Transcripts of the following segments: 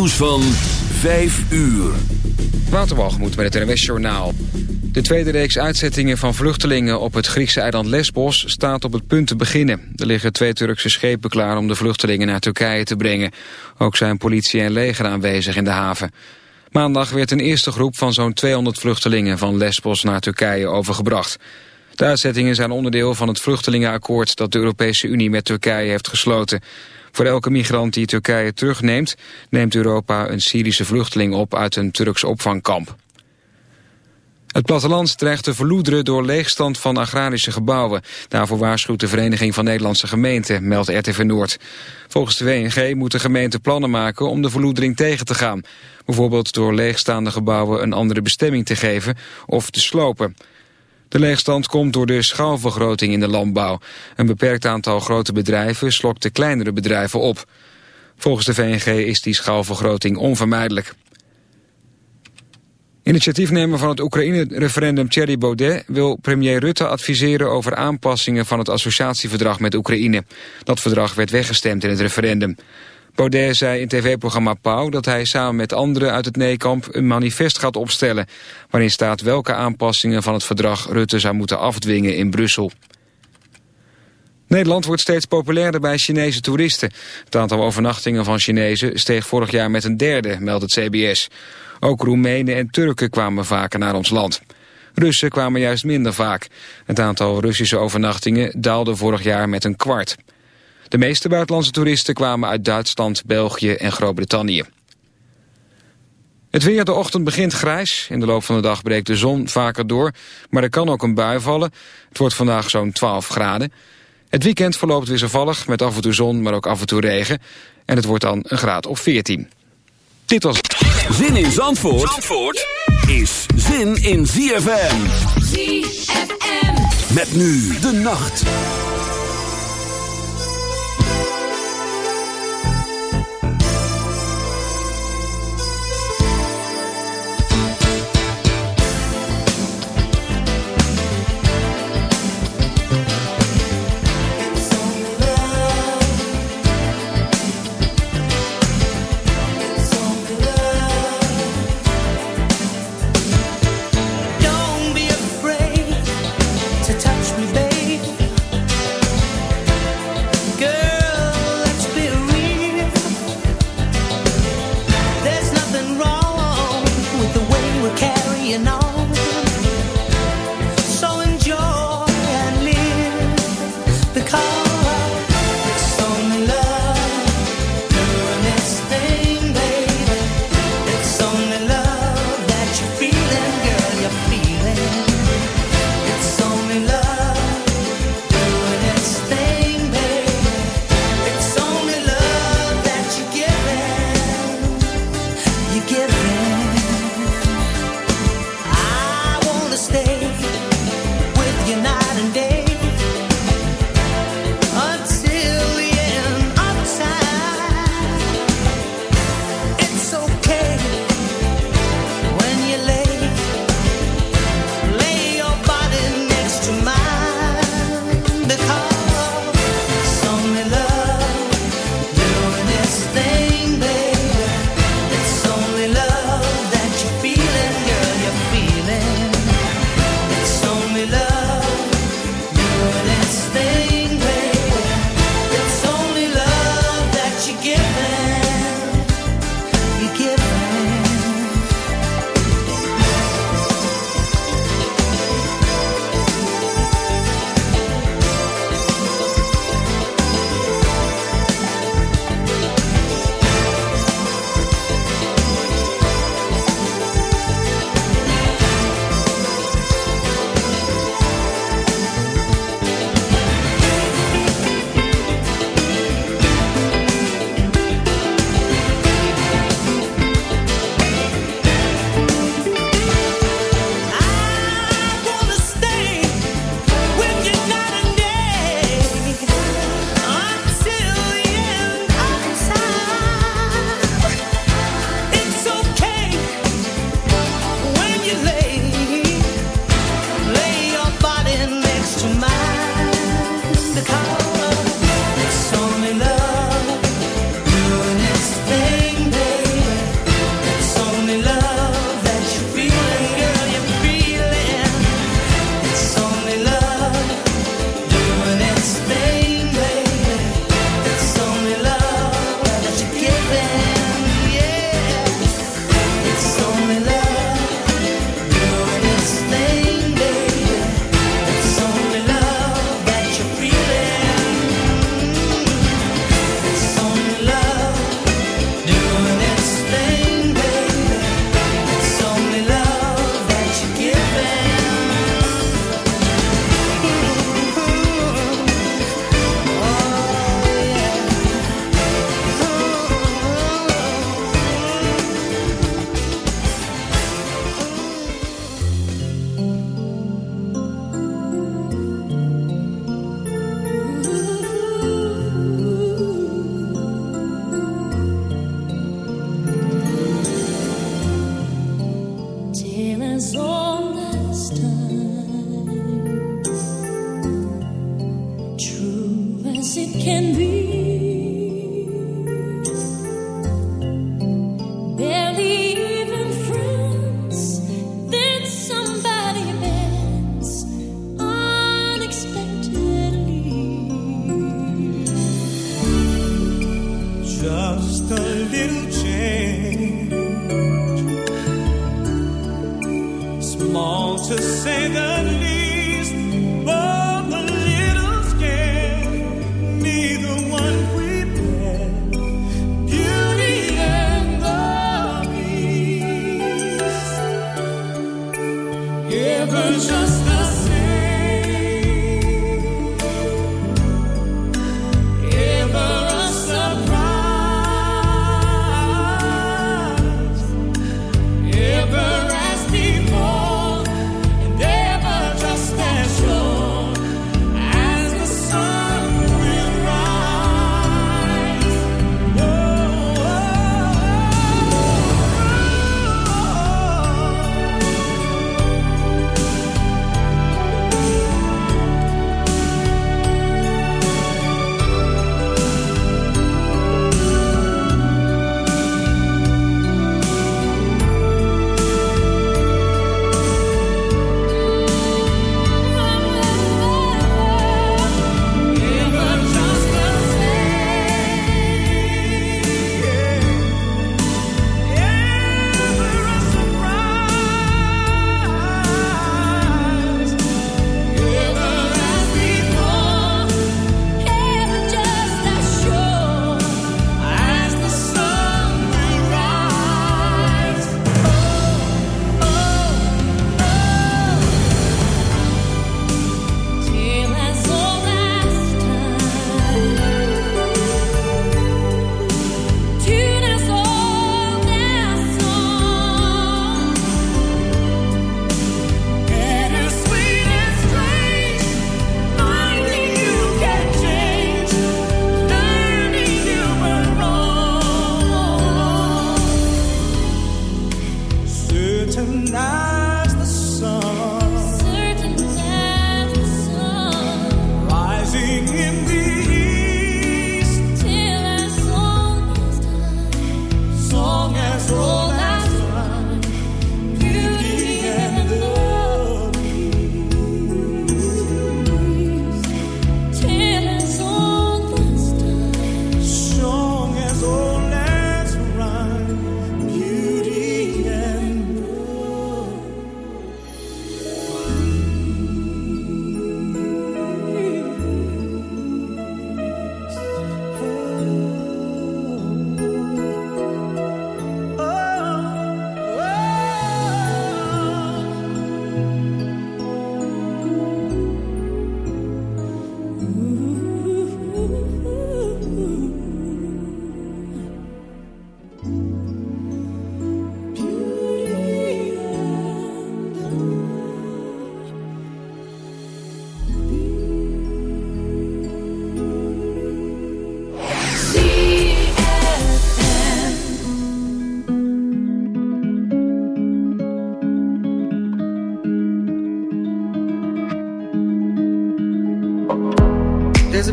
nieuws van 5 uur. Waterwalgemoed met het NWS Journaal. De tweede reeks uitzettingen van vluchtelingen op het Griekse eiland Lesbos staat op het punt te beginnen. Er liggen twee Turkse schepen klaar om de vluchtelingen naar Turkije te brengen. Ook zijn politie en leger aanwezig in de haven. Maandag werd een eerste groep van zo'n 200 vluchtelingen van Lesbos naar Turkije overgebracht. De uitzettingen zijn onderdeel van het vluchtelingenakkoord dat de Europese Unie met Turkije heeft gesloten. Voor elke migrant die Turkije terugneemt, neemt Europa een Syrische vluchteling op uit een Turks opvangkamp. Het platteland dreigt te verloederen door leegstand van agrarische gebouwen. Daarvoor waarschuwt de Vereniging van Nederlandse Gemeenten, meldt RTV Noord. Volgens de WNG moeten gemeenten plannen maken om de verloedering tegen te gaan. Bijvoorbeeld door leegstaande gebouwen een andere bestemming te geven of te slopen. De leegstand komt door de schaalvergroting in de landbouw. Een beperkt aantal grote bedrijven slokt de kleinere bedrijven op. Volgens de VNG is die schaalvergroting onvermijdelijk. Initiatiefnemer van het Oekraïne-referendum Thierry Baudet wil premier Rutte adviseren over aanpassingen van het associatieverdrag met Oekraïne. Dat verdrag werd weggestemd in het referendum. Baudet zei in tv-programma Pauw dat hij samen met anderen uit het nee-kamp een manifest gaat opstellen, waarin staat welke aanpassingen van het verdrag Rutte zou moeten afdwingen in Brussel. Nederland wordt steeds populairder bij Chinese toeristen. Het aantal overnachtingen van Chinezen steeg vorig jaar met een derde, meldt het CBS. Ook Roemenen en Turken kwamen vaker naar ons land. Russen kwamen juist minder vaak. Het aantal Russische overnachtingen daalde vorig jaar met een kwart. De meeste buitenlandse toeristen kwamen uit Duitsland, België en Groot-Brittannië. Het weer de ochtend begint grijs. In de loop van de dag breekt de zon vaker door. Maar er kan ook een bui vallen. Het wordt vandaag zo'n 12 graden. Het weekend verloopt wisselvallig met af en toe zon, maar ook af en toe regen. En het wordt dan een graad of 14. Dit was... Zin in Zandvoort, Zandvoort is zin in ZFM. ZFM. Met nu de nacht.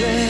play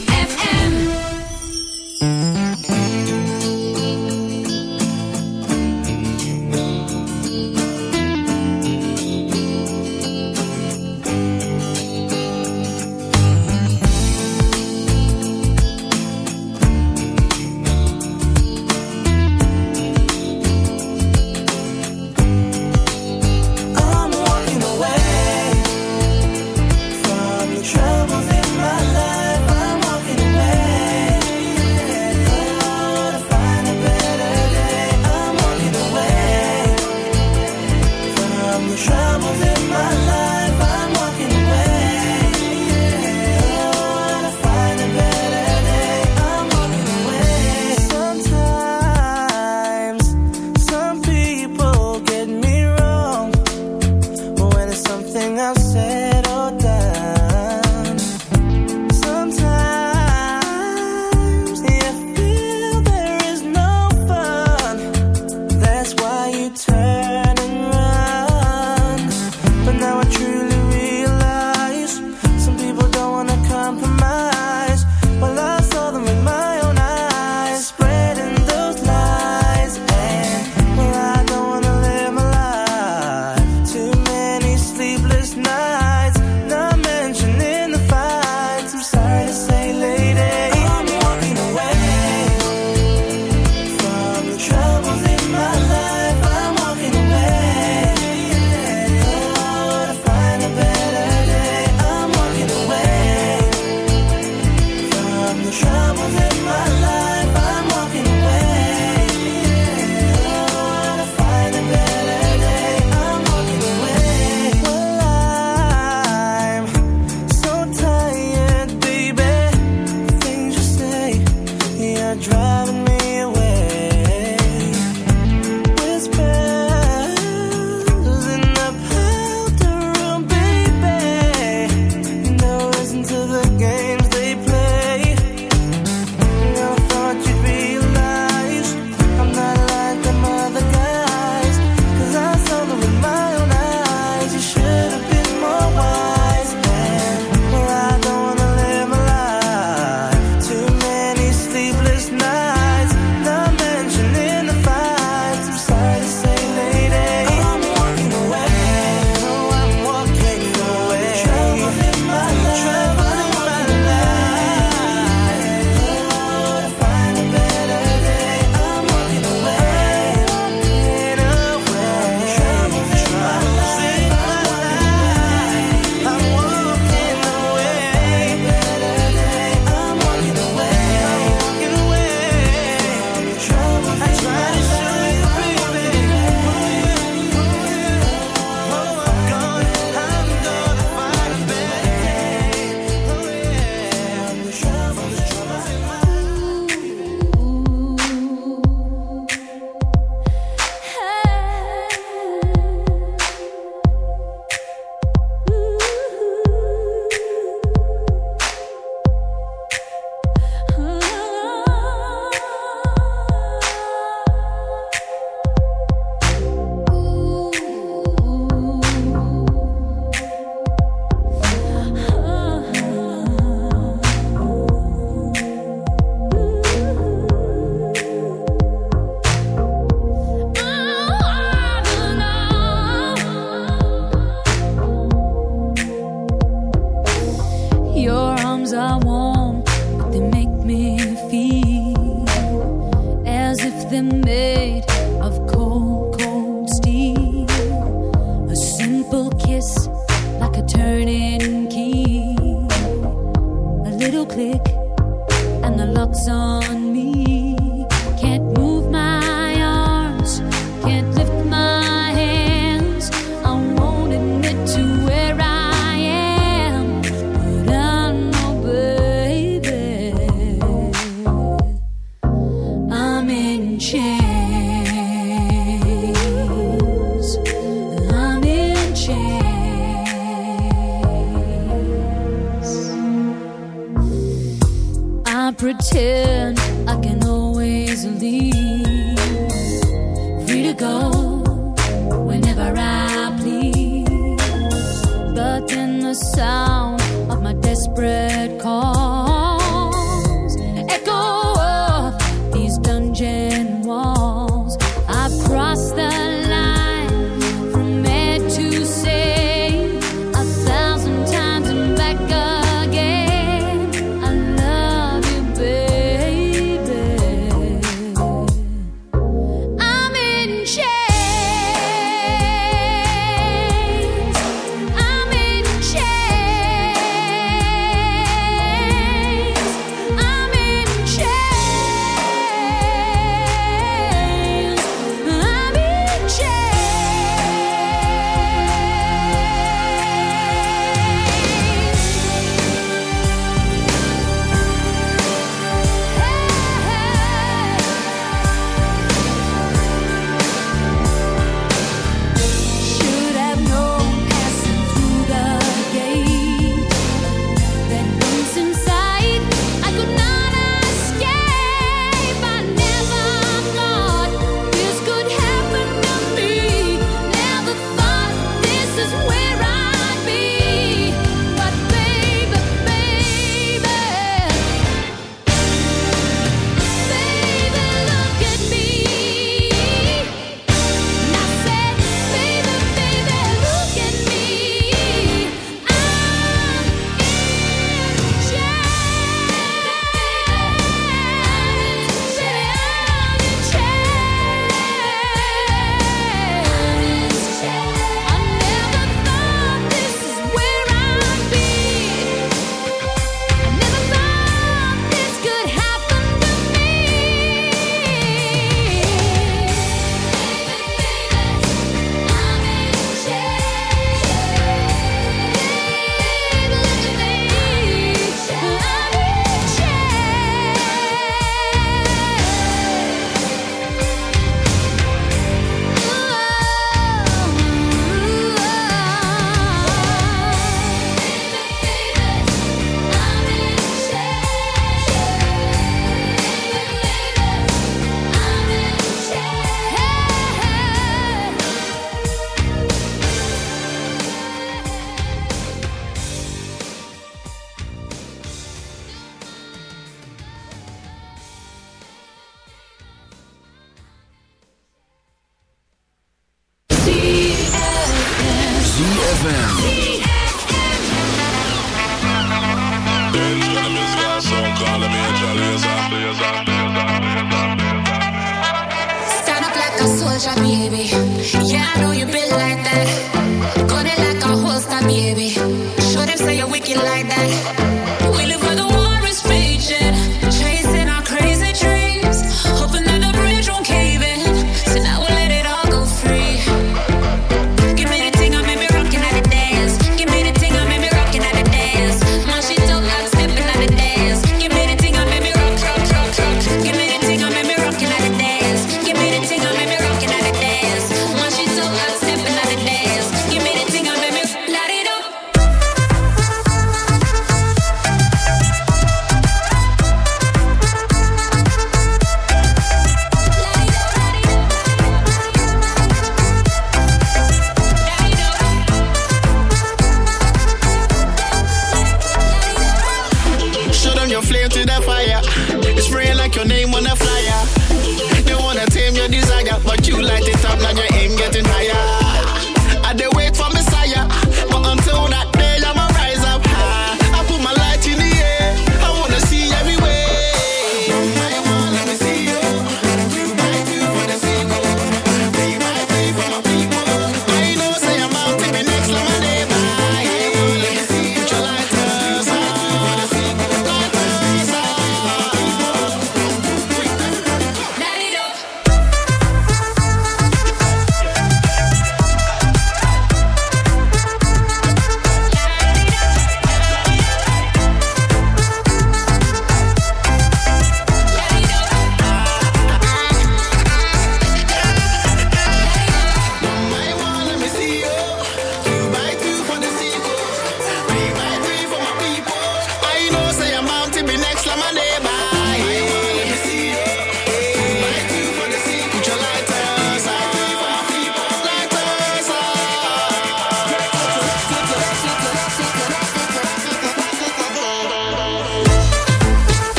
ZFM.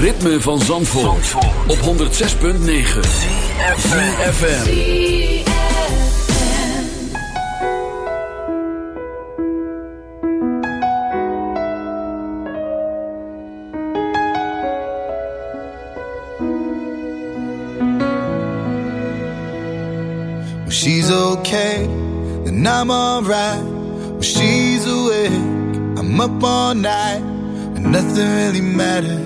Ritme van Zandvoort, op 106.9 FM. When she's okay, then I'm alright. When she's awake, I'm up all night, and nothing really matters.